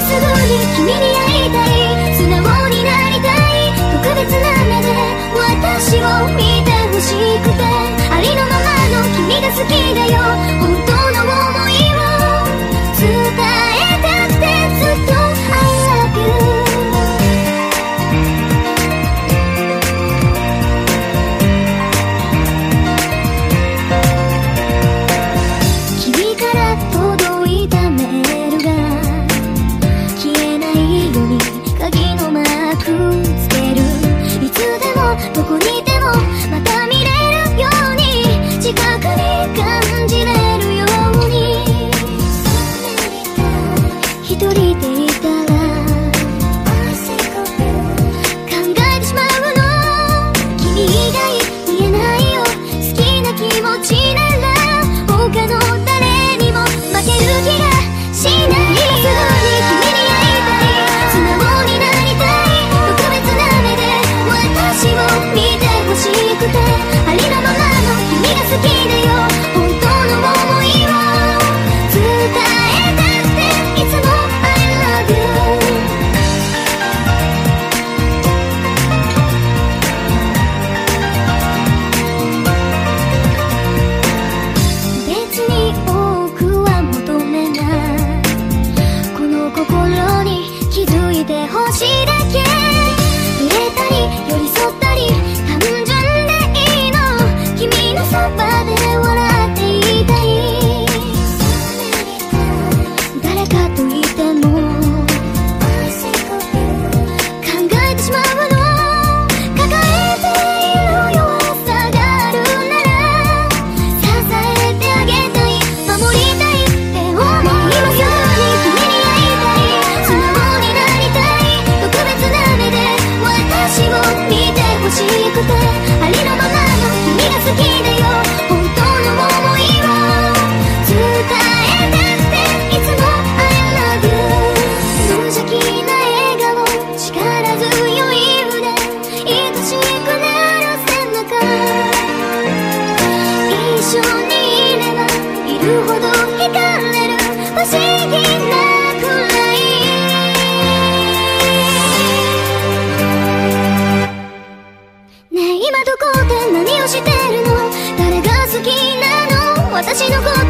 すぐに君にて星でって何をしてるの？誰が好きなの？私のこと。